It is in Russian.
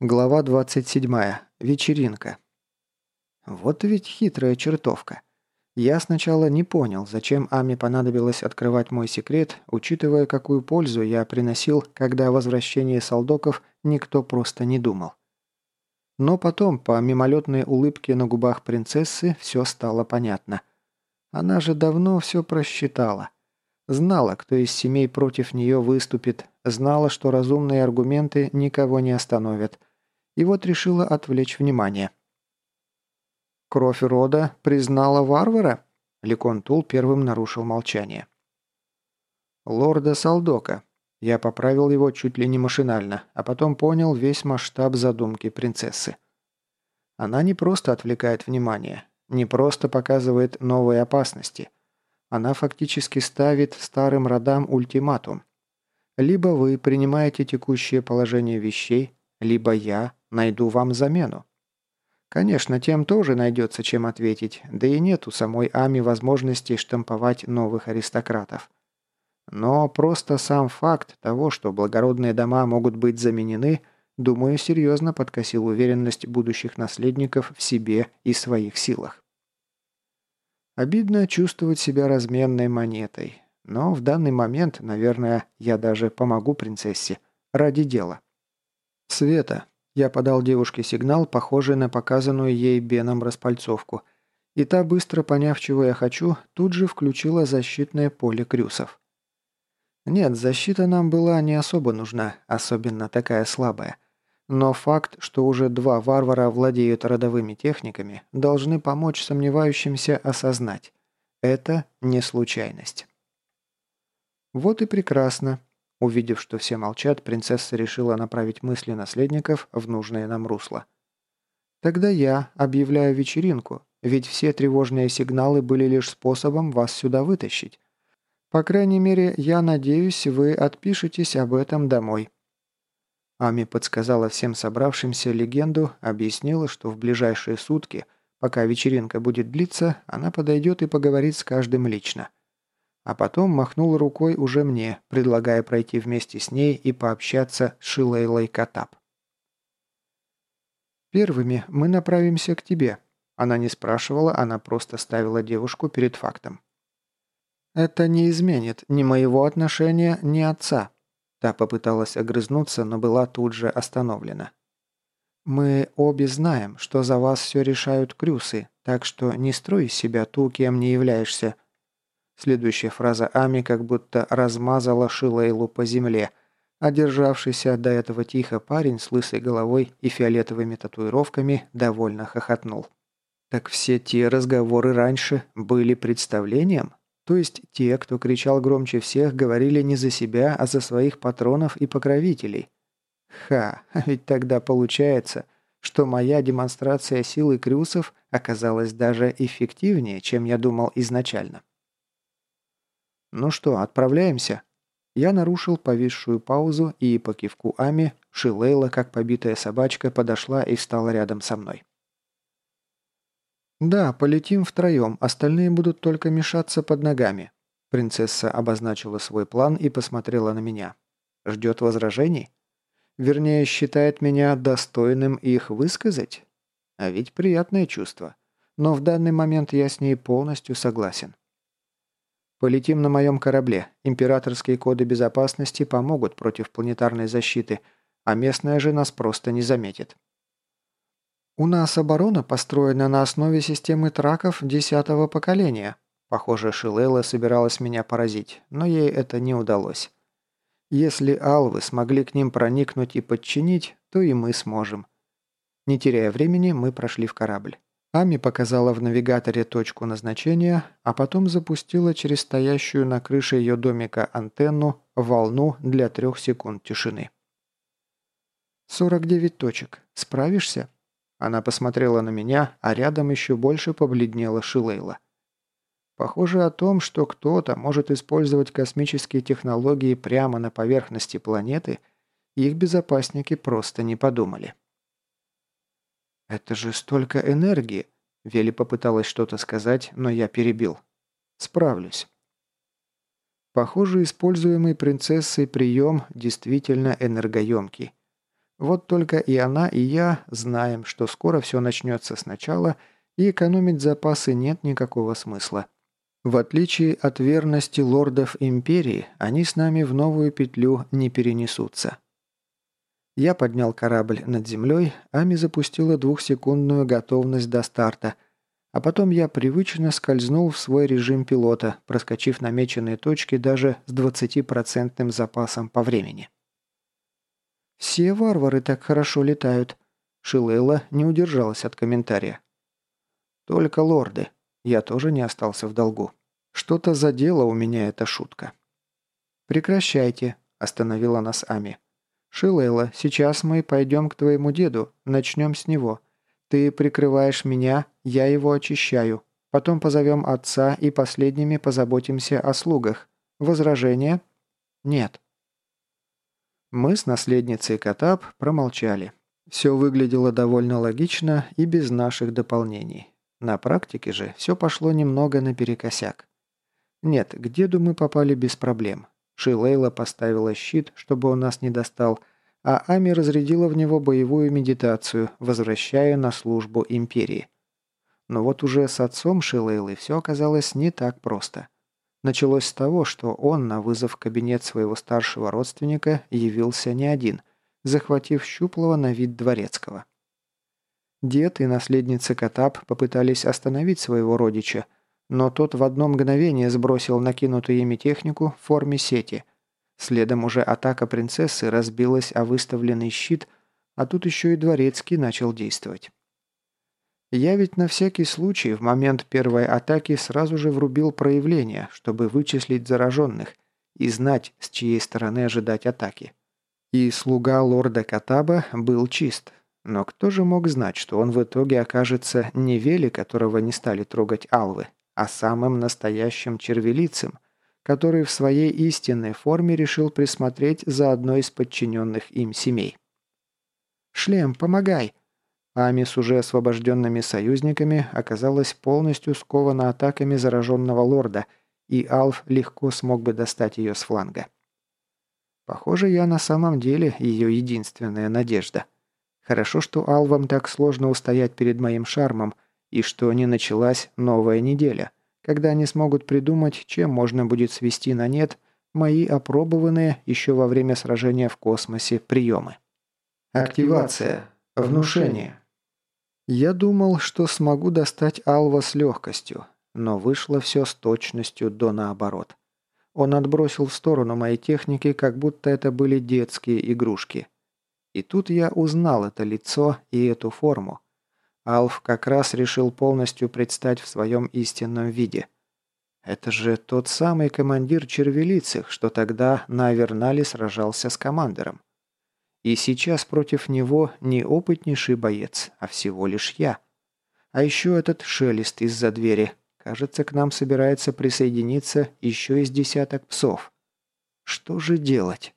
Глава 27. Вечеринка. Вот ведь хитрая чертовка. Я сначала не понял, зачем Ами понадобилось открывать мой секрет, учитывая, какую пользу я приносил, когда о возвращении солдоков никто просто не думал. Но потом, по мимолетной улыбке на губах принцессы, все стало понятно. Она же давно все просчитала. Знала, кто из семей против нее выступит, знала, что разумные аргументы никого не остановят – и вот решила отвлечь внимание. «Кровь рода признала варвара?» Ликон Тул первым нарушил молчание. «Лорда Салдока». Я поправил его чуть ли не машинально, а потом понял весь масштаб задумки принцессы. Она не просто отвлекает внимание, не просто показывает новые опасности. Она фактически ставит старым родам ультиматум. Либо вы принимаете текущее положение вещей, либо я Найду вам замену. Конечно, тем тоже найдется чем ответить, да и нет у самой Ами возможности штамповать новых аристократов. Но просто сам факт того, что благородные дома могут быть заменены, думаю, серьезно подкосил уверенность будущих наследников в себе и своих силах. Обидно чувствовать себя разменной монетой, но в данный момент, наверное, я даже помогу принцессе ради дела. Света, я подал девушке сигнал, похожий на показанную ей Беном распальцовку. И та, быстро поняв, чего я хочу, тут же включила защитное поле крюсов. Нет, защита нам была не особо нужна, особенно такая слабая. Но факт, что уже два варвара владеют родовыми техниками, должны помочь сомневающимся осознать. Это не случайность. Вот и прекрасно. Увидев, что все молчат, принцесса решила направить мысли наследников в нужное нам русло. «Тогда я объявляю вечеринку, ведь все тревожные сигналы были лишь способом вас сюда вытащить. По крайней мере, я надеюсь, вы отпишетесь об этом домой». Ами подсказала всем собравшимся легенду, объяснила, что в ближайшие сутки, пока вечеринка будет длиться, она подойдет и поговорит с каждым лично а потом махнул рукой уже мне, предлагая пройти вместе с ней и пообщаться с Шилейлой Катап. «Первыми мы направимся к тебе». Она не спрашивала, она просто ставила девушку перед фактом. «Это не изменит ни моего отношения, ни отца». Та попыталась огрызнуться, но была тут же остановлена. «Мы обе знаем, что за вас все решают крюсы, так что не строй из себя ту, кем не являешься», Следующая фраза Ами как будто размазала Шилейлу по земле, а державшийся до этого тихо парень с лысой головой и фиолетовыми татуировками довольно хохотнул. Так все те разговоры раньше были представлением? То есть те, кто кричал громче всех, говорили не за себя, а за своих патронов и покровителей? Ха, ведь тогда получается, что моя демонстрация силы крюсов оказалась даже эффективнее, чем я думал изначально. «Ну что, отправляемся?» Я нарушил повисшую паузу, и по кивку Ами Шилейла, как побитая собачка, подошла и встала рядом со мной. «Да, полетим втроем, остальные будут только мешаться под ногами». Принцесса обозначила свой план и посмотрела на меня. «Ждет возражений? Вернее, считает меня достойным их высказать? А ведь приятное чувство. Но в данный момент я с ней полностью согласен. Полетим на моем корабле. Императорские коды безопасности помогут против планетарной защиты, а местная же нас просто не заметит. У нас оборона построена на основе системы траков десятого поколения. Похоже, Шилейла собиралась меня поразить, но ей это не удалось. Если алвы смогли к ним проникнуть и подчинить, то и мы сможем. Не теряя времени, мы прошли в корабль. Ами показала в навигаторе точку назначения, а потом запустила через стоящую на крыше ее домика антенну волну для трех секунд тишины. «Сорок девять точек. Справишься?» Она посмотрела на меня, а рядом еще больше побледнела Шилейла. Похоже о том, что кто-то может использовать космические технологии прямо на поверхности планеты, их безопасники просто не подумали. «Это же столько энергии!» Вели попыталась что-то сказать, но я перебил. «Справлюсь». Похоже, используемый принцессой прием действительно энергоемкий. Вот только и она, и я знаем, что скоро все начнется сначала, и экономить запасы нет никакого смысла. В отличие от верности лордов Империи, они с нами в новую петлю не перенесутся. Я поднял корабль над землей, Ами запустила двухсекундную готовность до старта, а потом я привычно скользнул в свой режим пилота, проскочив намеченные точки даже с 20% запасом по времени. «Все варвары так хорошо летают», — Шилейла не удержалась от комментария. «Только лорды», я тоже не остался в долгу. Что-то задела у меня эта шутка. «Прекращайте», – остановила нас Ами. «Шилейла, сейчас мы пойдем к твоему деду, начнем с него. Ты прикрываешь меня, я его очищаю. Потом позовем отца и последними позаботимся о слугах. Возражения?» «Нет». Мы с наследницей Катап промолчали. Все выглядело довольно логично и без наших дополнений. На практике же все пошло немного наперекосяк. Нет, к деду мы попали без проблем. Шилейла поставила щит, чтобы он нас не достал, а Ами разрядила в него боевую медитацию, возвращая на службу империи. Но вот уже с отцом Шилейлы все оказалось не так просто. Началось с того, что он на вызов в кабинет своего старшего родственника явился не один, захватив щуплого на вид дворецкого. Дед и наследница Катап попытались остановить своего родича, но тот в одно мгновение сбросил накинутую ими технику в форме сети. Следом уже атака принцессы разбилась о выставленный щит, а тут еще и дворецкий начал действовать. Я ведь на всякий случай в момент первой атаки сразу же врубил проявление, чтобы вычислить зараженных и знать, с чьей стороны ожидать атаки. И слуга лорда Катаба был чист, но кто же мог знать, что он в итоге окажется не Вели, которого не стали трогать алвы, а самым настоящим червелицем, который в своей истинной форме решил присмотреть за одной из подчиненных им семей. «Шлем, помогай!» Ами с уже освобожденными союзниками оказалась полностью скована атаками зараженного лорда, и Алф легко смог бы достать ее с фланга. Похоже, я на самом деле ее единственная надежда. Хорошо, что алвам так сложно устоять перед моим шармом, и что не началась новая неделя, когда они смогут придумать, чем можно будет свести на нет мои опробованные еще во время сражения в космосе приемы. Активация. Внушение. Я думал, что смогу достать Алва с легкостью, но вышло все с точностью до наоборот. Он отбросил в сторону мои техники, как будто это были детские игрушки – и тут я узнал это лицо и эту форму. Алф как раз решил полностью предстать в своем истинном виде. Это же тот самый командир червелицых, что тогда на Авернале сражался с командором. И сейчас против него не опытнейший боец, а всего лишь я. А еще этот шелест из-за двери. Кажется, к нам собирается присоединиться еще из десяток псов. Что же делать?